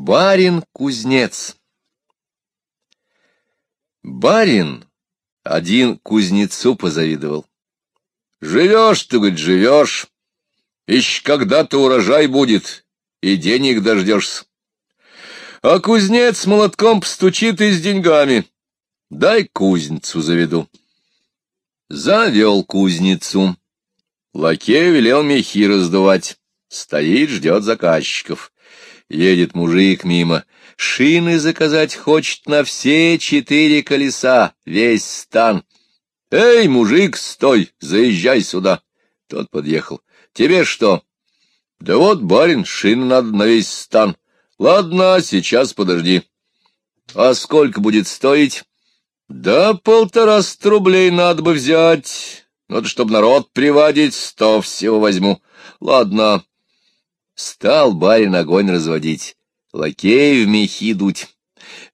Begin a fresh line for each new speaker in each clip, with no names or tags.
Барин-кузнец Барин один кузнецу позавидовал. Живешь, ты, говорит, живешь, ищ когда-то урожай будет, и денег дождешься. А кузнец молотком постучит и с деньгами. Дай кузницу заведу. Завел кузницу. Лакей велел мехи раздувать. Стоит, ждет заказчиков. Едет мужик мимо. Шины заказать хочет на все четыре колеса, весь стан. «Эй, мужик, стой, заезжай сюда!» Тот подъехал. «Тебе что?» «Да вот, барин, шины надо на весь стан. Ладно, сейчас подожди». «А сколько будет стоить?» «Да полтораст рублей надо бы взять. То, чтобы народ приводить, сто всего возьму. Ладно». Стал барин огонь разводить, лакей в мехи дуть.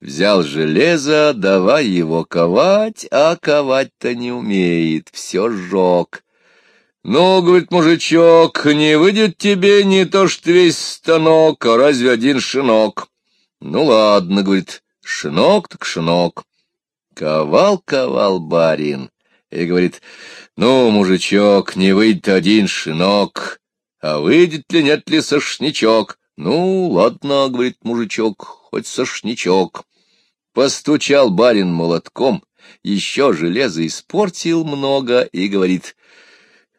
Взял железо, давай его ковать, а ковать-то не умеет, все сжег. Ну, говорит мужичок, не выйдет тебе не то что весь станок, а разве один шинок. Ну, ладно, говорит, шинок так шинок. Ковал-ковал барин и говорит, ну, мужичок, не выйдет один шинок, а выйдет ли, нет ли сошничок? Ну, ладно, — говорит мужичок, — хоть сошничок. Постучал барин молотком, еще железо испортил много и говорит,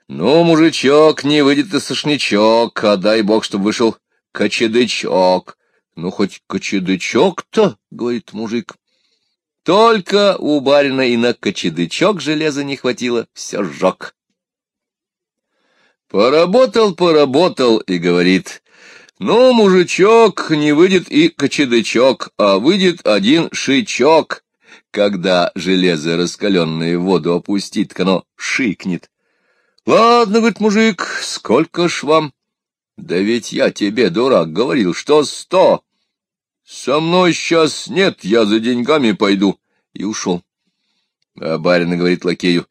ну, мужичок, не выйдет и сошничок, а дай бог, чтобы вышел кочедычок. Ну, хоть кочедычок-то, — говорит мужик. Только у барина и на кочедычок железа не хватило, все сжег. Поработал, поработал и говорит, ну, мужичок, не выйдет и кочедычок, а выйдет один шичок. Когда железо раскаленное в воду опустит, оно шикнет. Ладно, говорит мужик, сколько ж вам? Да ведь я тебе, дурак, говорил, что сто. Со мной сейчас нет, я за деньгами пойду. И ушел. А барин говорит лакею,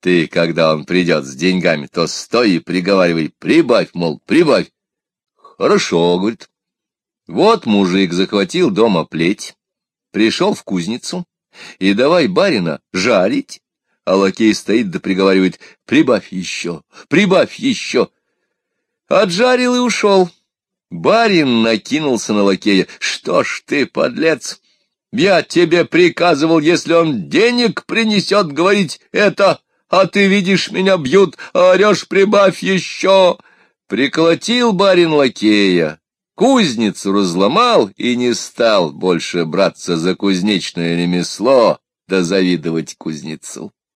ты, когда он придет с деньгами, то стой и приговаривай, прибавь, мол, прибавь. Хорошо, говорит. Вот мужик захватил дома плеть, пришел в кузницу, и давай барина жарить, а лакей стоит да приговаривает, прибавь еще, прибавь еще. Отжарил и ушел. Барин накинулся на лакея. Что ж ты, подлец, я тебе приказывал, если он денег принесет, говорить это а ты видишь, меня бьют, а орешь, прибавь еще. Приколотил барин лакея, кузницу разломал и не стал больше браться за кузнечное ремесло да завидовать кузнецу.